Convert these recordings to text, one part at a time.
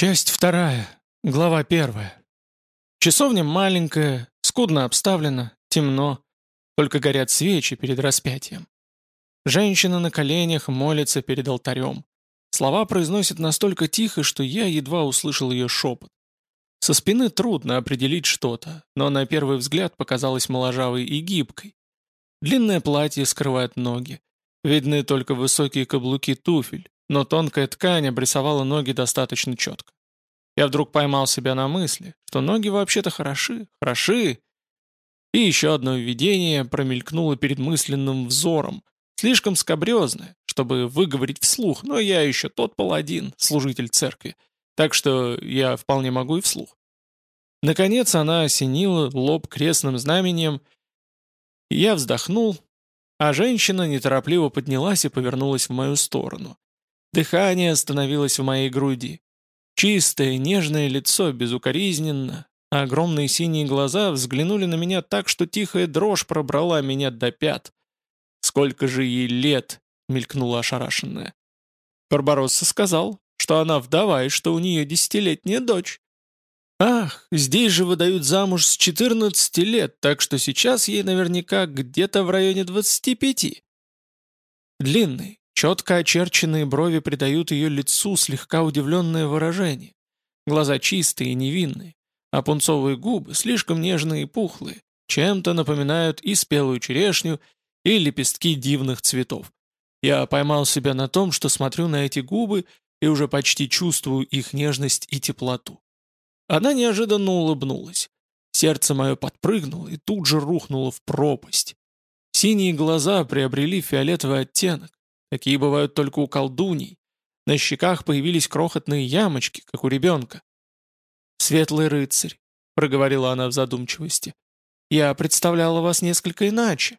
Часть вторая, глава первая. Часовня маленькая, скудно обставлена, темно, только горят свечи перед распятием. Женщина на коленях молится перед алтарем. Слова произносит настолько тихо, что я едва услышал ее шепот. Со спины трудно определить что-то, но на первый взгляд показалась моложавой и гибкой. Длинное платье скрывает ноги. Видны только высокие каблуки туфель, но тонкая ткань обрисовала ноги достаточно четко. Я вдруг поймал себя на мысли, что ноги вообще-то хороши, хороши. И еще одно видение промелькнуло перед мысленным взором, слишком скобрезное, чтобы выговорить вслух, но я еще тот паладин, служитель церкви, так что я вполне могу и вслух. Наконец она осенила лоб крестным знамением, и я вздохнул, а женщина неторопливо поднялась и повернулась в мою сторону. Дыхание остановилось в моей груди. Чистое, нежное лицо безукоризненно, а огромные синие глаза взглянули на меня так, что тихая дрожь пробрала меня до пят. «Сколько же ей лет!» — мелькнула ошарашенная. Барбаросса сказал, что она вдова и что у нее десятилетняя дочь. Ах, здесь же выдают замуж с 14 лет, так что сейчас ей наверняка где-то в районе 25. Длинный, Четко очерченные брови придают ее лицу слегка удивленное выражение. Глаза чистые и невинные, а пунцовые губы слишком нежные и пухлые, чем-то напоминают и спелую черешню, и лепестки дивных цветов. Я поймал себя на том, что смотрю на эти губы и уже почти чувствую их нежность и теплоту. Она неожиданно улыбнулась. Сердце мое подпрыгнуло и тут же рухнуло в пропасть. Синие глаза приобрели фиолетовый оттенок, Такие бывают только у колдуней. На щеках появились крохотные ямочки, как у ребенка. «Светлый рыцарь», — проговорила она в задумчивости, — «я представляла вас несколько иначе».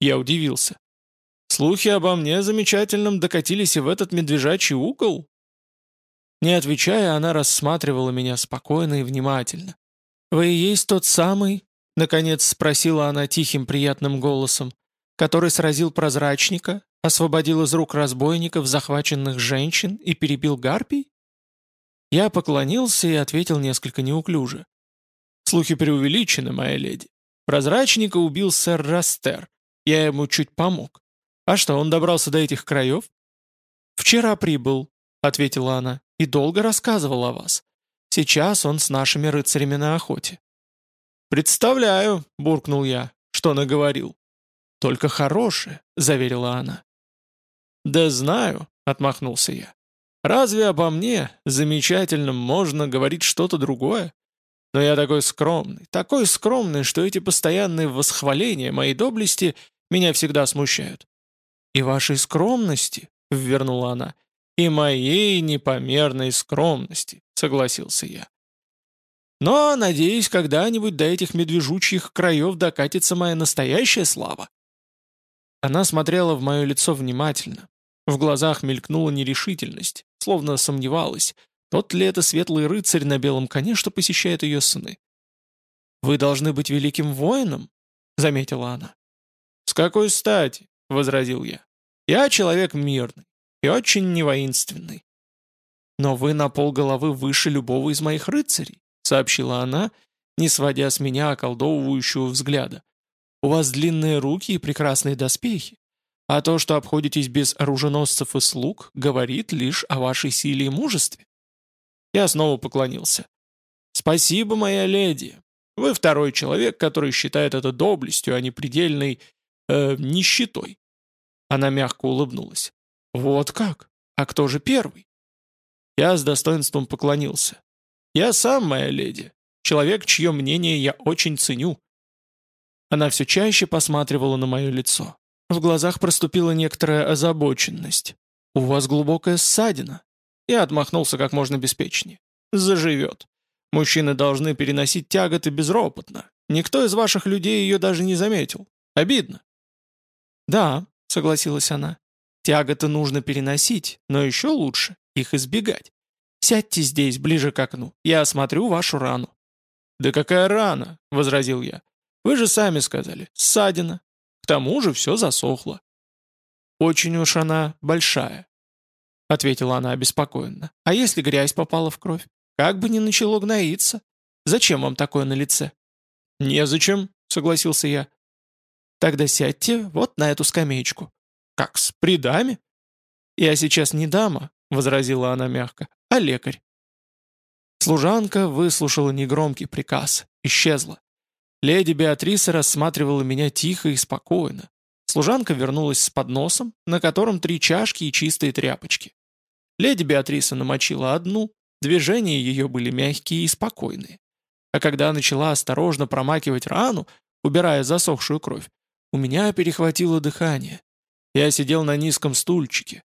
Я удивился. «Слухи обо мне замечательном докатились и в этот медвежачий угол?» Не отвечая, она рассматривала меня спокойно и внимательно. «Вы и есть тот самый?» — наконец спросила она тихим приятным голосом который сразил прозрачника, освободил из рук разбойников захваченных женщин и перебил гарпий? Я поклонился и ответил несколько неуклюже. Слухи преувеличены, моя леди. Прозрачника убил сэр Растер. Я ему чуть помог. А что, он добрался до этих краев? «Вчера прибыл», — ответила она, — «и долго рассказывал о вас. Сейчас он с нашими рыцарями на охоте». «Представляю», — буркнул я, — «что наговорил. «Только хорошее», — заверила она. «Да знаю», — отмахнулся я. «Разве обо мне, замечательном, можно говорить что-то другое? Но я такой скромный, такой скромный, что эти постоянные восхваления моей доблести меня всегда смущают». «И вашей скромности», — ввернула она, — «и моей непомерной скромности», — согласился я. «Но, надеюсь, когда-нибудь до этих медвежучьих краев докатится моя настоящая слава». Она смотрела в мое лицо внимательно. В глазах мелькнула нерешительность, словно сомневалась, тот ли это светлый рыцарь на белом коне, что посещает ее сны. «Вы должны быть великим воином», — заметила она. «С какой стати?» — возразил я. «Я человек мирный и очень невоинственный». «Но вы на полголовы выше любого из моих рыцарей», — сообщила она, не сводя с меня околдовывающего взгляда. У вас длинные руки и прекрасные доспехи. А то, что обходитесь без оруженосцев и слуг, говорит лишь о вашей силе и мужестве. Я снова поклонился. «Спасибо, моя леди. Вы второй человек, который считает это доблестью, а не предельной... Э, нищетой». Она мягко улыбнулась. «Вот как? А кто же первый?» Я с достоинством поклонился. «Я сам, моя леди. Человек, чье мнение я очень ценю. Она все чаще посматривала на мое лицо. В глазах проступила некоторая озабоченность. «У вас глубокая ссадина». Я отмахнулся как можно беспечнее. «Заживет. Мужчины должны переносить тяготы безропотно. Никто из ваших людей ее даже не заметил. Обидно». «Да», — согласилась она. «Тяготы нужно переносить, но еще лучше их избегать. Сядьте здесь, ближе к окну. Я осмотрю вашу рану». «Да какая рана?» — возразил я. Вы же сами сказали, ссадина. Тому же все засохло. Очень уж она большая. ответила она обеспокоенно. «А если грязь попала в кровь? Как бы не начало гноиться? Зачем вам такое на лице?» «Незачем», — согласился я. «Тогда сядьте вот на эту скамеечку». «Как, с придами?» «Я сейчас не дама», — возразила она мягко, — «а лекарь». Служанка выслушала негромкий приказ, исчезла. Леди Беатриса рассматривала меня тихо и спокойно. Служанка вернулась с подносом, на котором три чашки и чистые тряпочки. Леди Беатриса намочила одну, движения ее были мягкие и спокойные. А когда начала осторожно промакивать рану, убирая засохшую кровь, у меня перехватило дыхание. Я сидел на низком стульчике.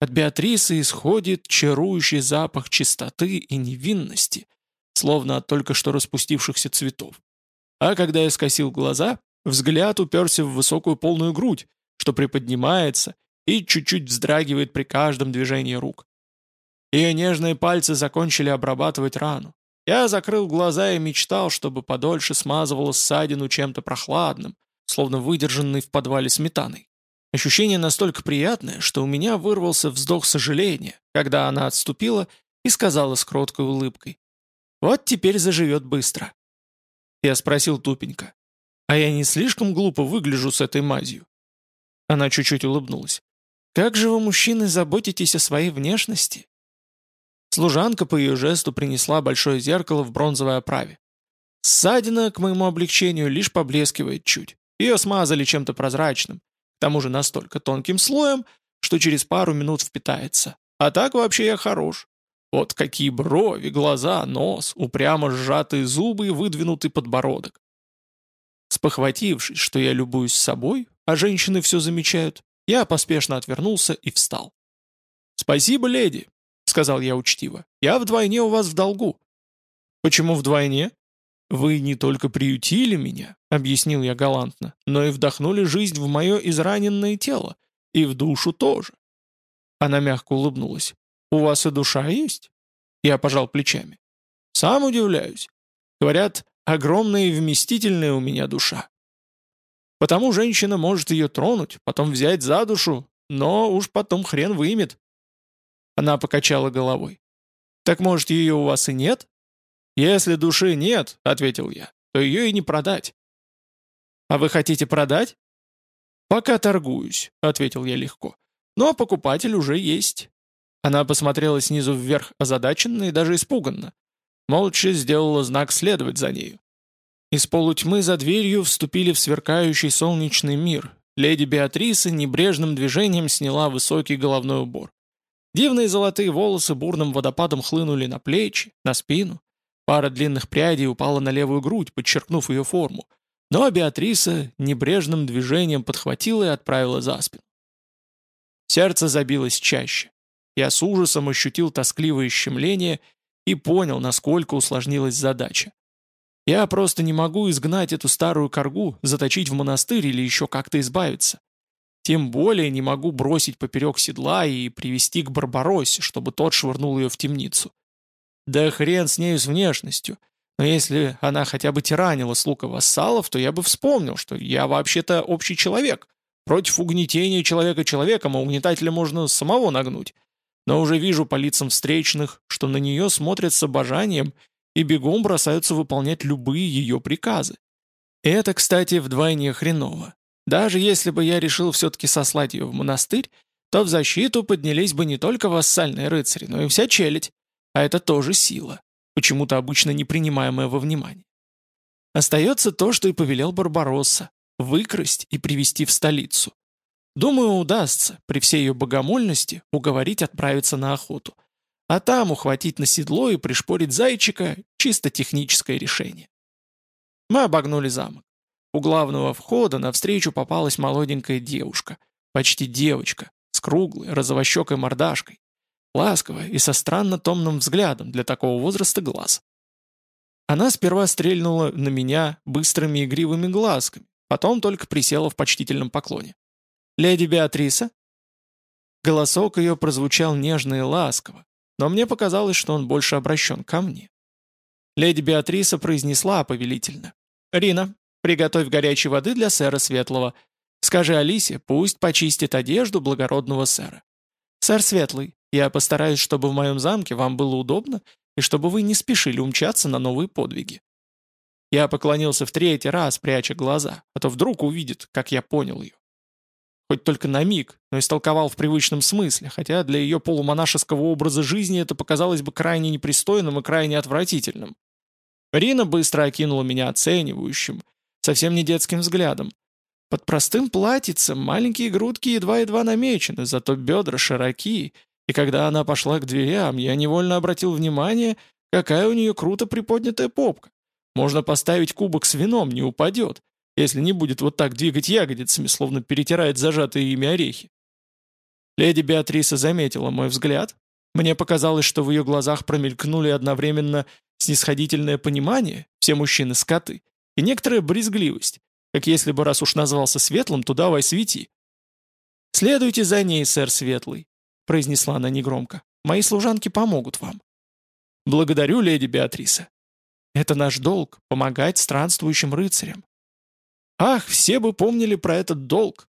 От Беатрисы исходит чарующий запах чистоты и невинности, словно от только что распустившихся цветов. А когда я скосил глаза, взгляд уперся в высокую полную грудь, что приподнимается и чуть-чуть вздрагивает при каждом движении рук. Ее нежные пальцы закончили обрабатывать рану. Я закрыл глаза и мечтал, чтобы подольше смазывало ссадину чем-то прохладным, словно выдержанный в подвале сметаной. Ощущение настолько приятное, что у меня вырвался вздох сожаления, когда она отступила и сказала с кроткой улыбкой. «Вот теперь заживет быстро». Я спросил тупенько. «А я не слишком глупо выгляжу с этой мазью?» Она чуть-чуть улыбнулась. «Как же вы, мужчины, заботитесь о своей внешности?» Служанка по ее жесту принесла большое зеркало в бронзовой оправе. Ссадина, к моему облегчению, лишь поблескивает чуть. Ее смазали чем-то прозрачным, к тому же настолько тонким слоем, что через пару минут впитается. А так вообще я хорош. Вот какие брови, глаза, нос, упрямо сжатые зубы и выдвинутый подбородок. Спохватившись, что я любуюсь собой, а женщины все замечают, я поспешно отвернулся и встал. «Спасибо, леди», — сказал я учтиво. «Я вдвойне у вас в долгу». «Почему вдвойне?» «Вы не только приютили меня», — объяснил я галантно, «но и вдохнули жизнь в мое израненное тело, и в душу тоже». Она мягко улыбнулась. «У вас и душа есть?» Я пожал плечами. «Сам удивляюсь. Говорят, огромная и вместительная у меня душа. Потому женщина может ее тронуть, потом взять за душу, но уж потом хрен вымет». Она покачала головой. «Так, может, ее у вас и нет?» «Если души нет», — ответил я, — «то ее и не продать». «А вы хотите продать?» «Пока торгуюсь», — ответил я легко. «Но покупатель уже есть». Она посмотрела снизу вверх озадаченно и даже испуганно. Молча сделала знак следовать за нею. Из полутьмы за дверью вступили в сверкающий солнечный мир. Леди Беатриса небрежным движением сняла высокий головной убор. Дивные золотые волосы бурным водопадом хлынули на плечи, на спину. Пара длинных прядей упала на левую грудь, подчеркнув ее форму. Но Беатриса небрежным движением подхватила и отправила за спину. Сердце забилось чаще. Я с ужасом ощутил тоскливое щемление и понял, насколько усложнилась задача. Я просто не могу изгнать эту старую коргу, заточить в монастырь или еще как-то избавиться. Тем более не могу бросить поперек седла и привести к Барбаросе, чтобы тот швырнул ее в темницу. Да хрен с нею с внешностью. Но если она хотя бы тиранила с лука вассалов, то я бы вспомнил, что я вообще-то общий человек. Против угнетения человека человеком, а угнетателя можно самого нагнуть но уже вижу по лицам встречных, что на нее смотрят с обожанием и бегом бросаются выполнять любые ее приказы. Это, кстати, вдвойне хреново. Даже если бы я решил все-таки сослать ее в монастырь, то в защиту поднялись бы не только вассальные рыцари, но и вся челядь. А это тоже сила, почему-то обычно не принимаемая во внимание. Остается то, что и повелел Барбаросса – выкрасть и привести в столицу. Думаю, удастся, при всей ее богомольности, уговорить отправиться на охоту. А там ухватить на седло и пришпорить зайчика – чисто техническое решение. Мы обогнули замок. У главного входа навстречу попалась молоденькая девушка, почти девочка, с круглой, розовощекой мордашкой, ласковая и со странно томным взглядом для такого возраста глаз. Она сперва стрельнула на меня быстрыми игривыми глазками, потом только присела в почтительном поклоне. «Леди Беатриса?» Голосок ее прозвучал нежно и ласково, но мне показалось, что он больше обращен ко мне. Леди Беатриса произнесла повелительно. «Рина, приготовь горячей воды для сэра Светлого. Скажи Алисе, пусть почистит одежду благородного сэра. Сэр Светлый, Я постараюсь, чтобы в моем замке вам было удобно, и чтобы вы не спешили умчаться на новые подвиги». Я поклонился в третий раз, пряча глаза, а то вдруг увидит, как я понял ее. Хоть только на миг, но истолковал в привычном смысле, хотя для ее полумонашеского образа жизни это показалось бы крайне непристойным и крайне отвратительным. Рина быстро окинула меня оценивающим, совсем не детским взглядом. Под простым платьицем маленькие грудки едва-едва намечены, зато бедра широкие, и когда она пошла к дверям, я невольно обратил внимание, какая у нее круто приподнятая попка. Можно поставить кубок с вином, не упадет, если не будет вот так двигать ягодицами, словно перетирает зажатые ими орехи. Леди Беатриса заметила мой взгляд. Мне показалось, что в ее глазах промелькнули одновременно снисходительное понимание, все мужчины скоты, и некоторая брезгливость, как если бы раз уж назвался Светлым, то давай свети. «Следуйте за ней, сэр Светлый», — произнесла она негромко. «Мои служанки помогут вам». «Благодарю, леди Беатриса. Это наш долг — помогать странствующим рыцарям. Ах, все бы помнили про этот долг.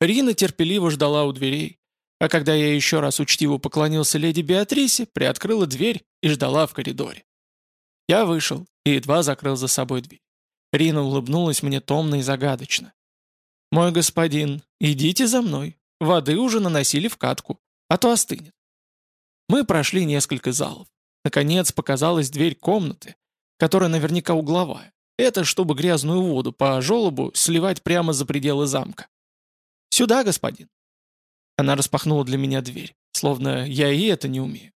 Рина терпеливо ждала у дверей, а когда я еще раз учтиво поклонился леди Беатрисе, приоткрыла дверь и ждала в коридоре. Я вышел и едва закрыл за собой дверь. Рина улыбнулась мне томно и загадочно. «Мой господин, идите за мной. Воды уже наносили в катку, а то остынет». Мы прошли несколько залов. Наконец показалась дверь комнаты, которая наверняка угловая. Это чтобы грязную воду по желобу сливать прямо за пределы замка. «Сюда, господин». Она распахнула для меня дверь, словно я и это не умею.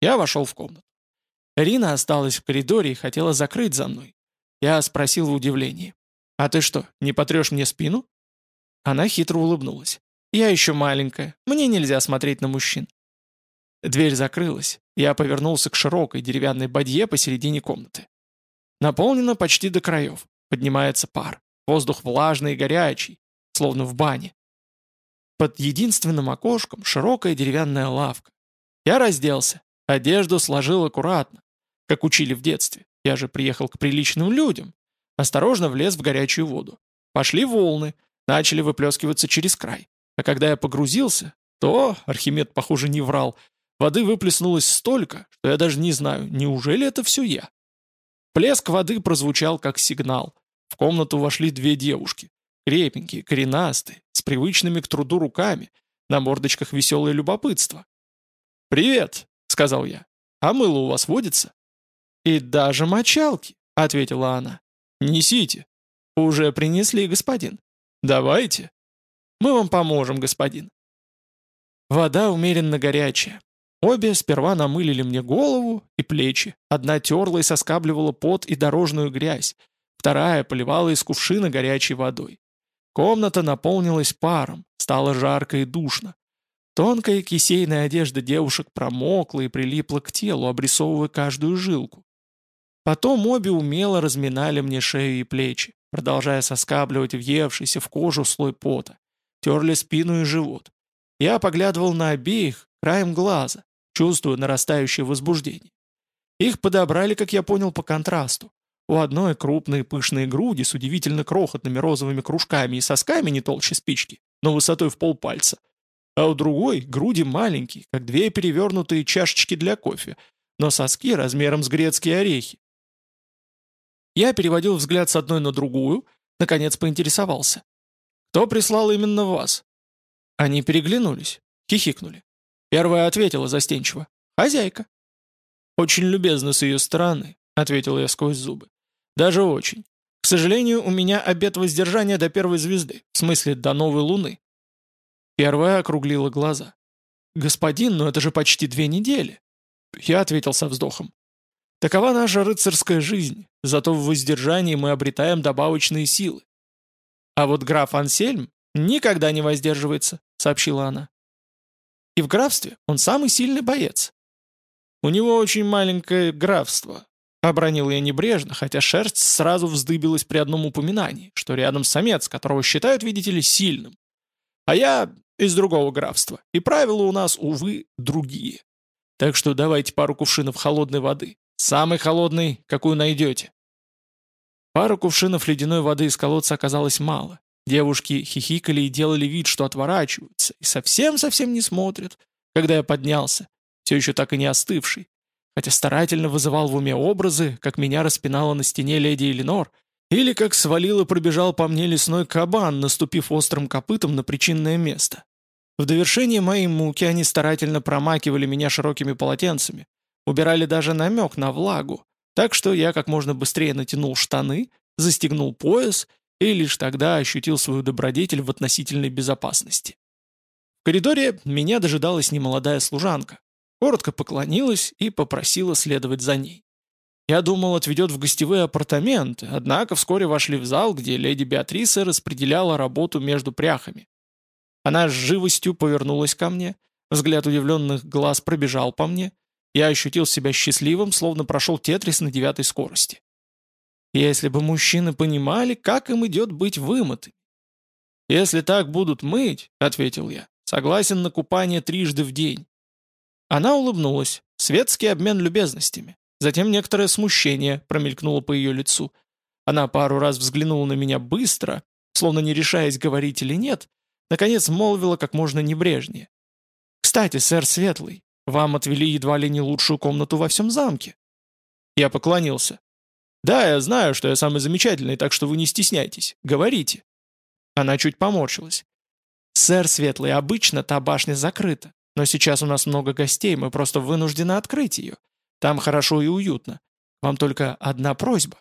Я вошел в комнату. Рина осталась в коридоре и хотела закрыть за мной. Я спросил в удивлении. «А ты что, не потрешь мне спину?» Она хитро улыбнулась. «Я еще маленькая, мне нельзя смотреть на мужчин». Дверь закрылась. Я повернулся к широкой деревянной бадье посередине комнаты. Наполнено почти до краев. Поднимается пар. Воздух влажный и горячий, словно в бане. Под единственным окошком широкая деревянная лавка. Я разделся, одежду сложил аккуратно, как учили в детстве. Я же приехал к приличным людям. Осторожно влез в горячую воду. Пошли волны, начали выплескиваться через край. А когда я погрузился, то, Архимед, похоже, не врал, воды выплеснулось столько, что я даже не знаю, неужели это все я? Плеск воды прозвучал как сигнал. В комнату вошли две девушки. Крепенькие, коренастые, с привычными к труду руками, на мордочках веселое любопытство. «Привет», — сказал я. «А мыло у вас водится?» «И даже мочалки», — ответила она. «Несите». «Уже принесли, господин». «Давайте». «Мы вам поможем, господин». Вода умеренно горячая. Обе сперва намылили мне голову и плечи. Одна терла и соскабливала пот и дорожную грязь, вторая поливала из кувшина горячей водой. Комната наполнилась паром, стало жарко и душно. Тонкая кисейная одежда девушек промокла и прилипла к телу, обрисовывая каждую жилку. Потом обе умело разминали мне шею и плечи, продолжая соскабливать въевшийся в кожу слой пота. Терли спину и живот. Я поглядывал на обеих краем глаза, чувствую нарастающее возбуждение. Их подобрали, как я понял, по контрасту. У одной крупные пышные груди с удивительно крохотными розовыми кружками и сосками не толще спички, но высотой в полпальца. А у другой груди маленькие, как две перевернутые чашечки для кофе, но соски размером с грецкие орехи. Я переводил взгляд с одной на другую, наконец поинтересовался. «Кто прислал именно вас?» Они переглянулись, хихикнули. Первая ответила застенчиво. «Хозяйка». «Очень любезно с ее стороны», — ответил я сквозь зубы. «Даже очень. К сожалению, у меня обет воздержания до первой звезды, в смысле до новой луны». Первая округлила глаза. «Господин, но это же почти две недели». Я ответил со вздохом. «Такова наша рыцарская жизнь, зато в воздержании мы обретаем добавочные силы». «А вот граф Ансельм никогда не воздерживается», — сообщила она. И в графстве он самый сильный боец. У него очень маленькое графство. Обронил я небрежно, хотя шерсть сразу вздыбилась при одном упоминании, что рядом самец, которого считают, видите ли, сильным. А я из другого графства, и правила у нас, увы, другие. Так что давайте пару кувшинов холодной воды. Самой холодной, какую найдете. Пару кувшинов ледяной воды из колодца оказалось мало. Девушки хихикали и делали вид, что отворачиваются, и совсем-совсем не смотрят, когда я поднялся, все еще так и не остывший, хотя старательно вызывал в уме образы, как меня распинала на стене леди Эленор, или как свалил и пробежал по мне лесной кабан, наступив острым копытом на причинное место. В довершение моей муки они старательно промакивали меня широкими полотенцами, убирали даже намек на влагу, так что я как можно быстрее натянул штаны, застегнул пояс и лишь тогда ощутил свою добродетель в относительной безопасности. В коридоре меня дожидалась немолодая служанка, коротко поклонилась и попросила следовать за ней. Я думал, отведет в гостевые апартаменты, однако вскоре вошли в зал, где леди Беатриса распределяла работу между пряхами. Она с живостью повернулась ко мне, взгляд удивленных глаз пробежал по мне. Я ощутил себя счастливым, словно прошел тетрис на девятой скорости. Если бы мужчины понимали, как им идет быть вымытыми. «Если так будут мыть», — ответил я, — «согласен на купание трижды в день». Она улыбнулась. Светский обмен любезностями. Затем некоторое смущение промелькнуло по ее лицу. Она пару раз взглянула на меня быстро, словно не решаясь говорить или нет, Наконец молвила как можно небрежнее. «Кстати, сэр Светлый, вам отвели едва ли не лучшую комнату во всем замке». Я поклонился. «Да, я знаю, что я самый замечательный, так что вы не стесняйтесь. Говорите». Она чуть поморщилась. «Сэр Светлый, обычно та башня закрыта, но сейчас у нас много гостей, мы просто вынуждены открыть ее. Там хорошо и уютно. Вам только одна просьба».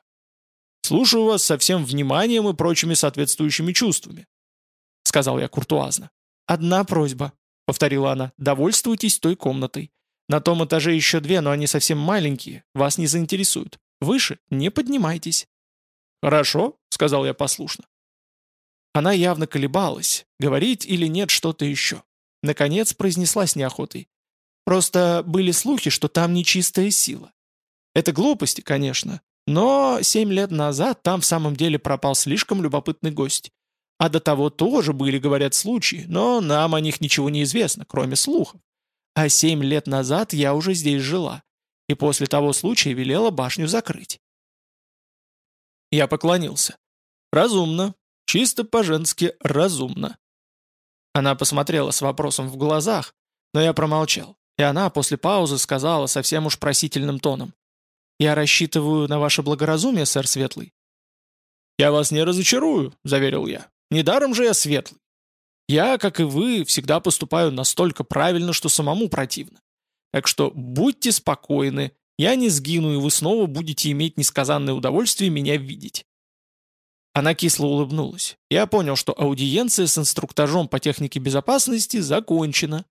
«Слушаю вас со всем вниманием и прочими соответствующими чувствами», — сказал я куртуазно. «Одна просьба», — повторила она, — «довольствуйтесь той комнатой. На том этаже еще две, но они совсем маленькие, вас не заинтересуют. Выше не поднимайтесь». «Хорошо», — сказал я послушно. Она явно колебалась, говорить или нет что-то еще. Наконец произнесла с неохотой. «Просто были слухи, что там нечистая сила. Это глупости, конечно, но семь лет назад там в самом деле пропал слишком любопытный гость. А до того тоже были, говорят, случаи, но нам о них ничего не известно, кроме слухов. А семь лет назад я уже здесь жила, и после того случая велела башню закрыть. Я поклонился. Разумно, чисто по-женски разумно. Она посмотрела с вопросом в глазах, но я промолчал, и она после паузы сказала совсем уж просительным тоном. «Я рассчитываю на ваше благоразумие, сэр Светлый». «Я вас не разочарую», — заверил я. Недаром же я светлый. Я, как и вы, всегда поступаю настолько правильно, что самому противно. Так что будьте спокойны, я не сгину, и вы снова будете иметь несказанное удовольствие меня видеть». Она кисло улыбнулась. Я понял, что аудиенция с инструктажом по технике безопасности закончена.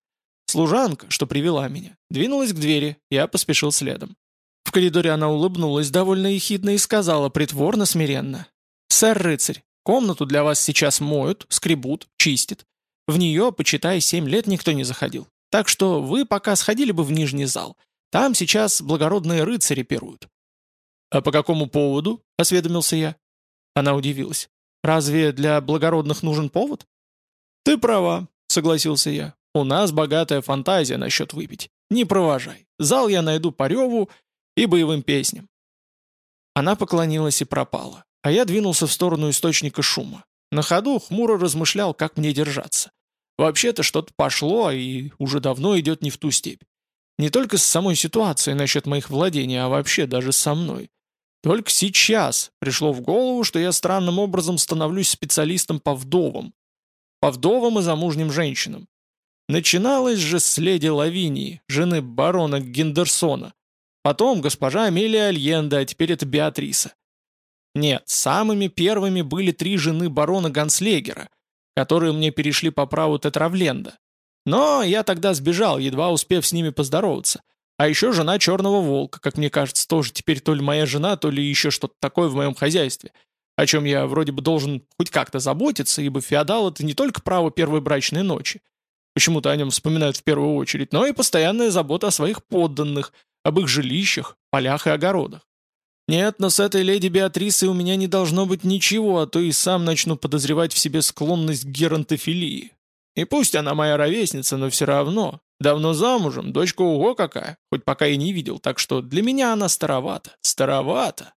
Служанка, что привела меня, двинулась к двери, я поспешил следом. В коридоре она улыбнулась довольно ехидно и сказала притворно-смиренно. «Сэр рыцарь, Комнату для вас сейчас моют, скребут, чистят. В нее, почитай, семь лет никто не заходил. Так что вы пока сходили бы в нижний зал. Там сейчас благородные рыцари пируют». «А по какому поводу?» — осведомился я. Она удивилась. «Разве для благородных нужен повод?» «Ты права», — согласился я. «У нас богатая фантазия насчет выпить. Не провожай. Зал я найду по реву и боевым песням». Она поклонилась и пропала а я двинулся в сторону источника шума. На ходу хмуро размышлял, как мне держаться. Вообще-то что-то пошло и уже давно идет не в ту степь. Не только с самой ситуацией насчет моих владений, а вообще даже со мной. Только сейчас пришло в голову, что я странным образом становлюсь специалистом по вдовам. По вдовам и замужним женщинам. Начиналось же с леди Лавинии, жены барона Гендерсона. Потом госпожа Амелия Альенда, а теперь это Беатриса. Нет, самыми первыми были три жены барона Ганслегера, которые мне перешли по праву Тетравленда. Но я тогда сбежал, едва успев с ними поздороваться. А еще жена Черного Волка, как мне кажется, тоже теперь то ли моя жена, то ли еще что-то такое в моем хозяйстве, о чем я вроде бы должен хоть как-то заботиться, ибо феодал — это не только право первой брачной ночи. Почему-то о нем вспоминают в первую очередь, но и постоянная забота о своих подданных, об их жилищах, полях и огородах. Нет, но с этой леди Беатрисой у меня не должно быть ничего, а то и сам начну подозревать в себе склонность к геронтофилии. И пусть она моя ровесница, но все равно. Давно замужем, дочка ого какая, хоть пока и не видел, так что для меня она старовата, старовата.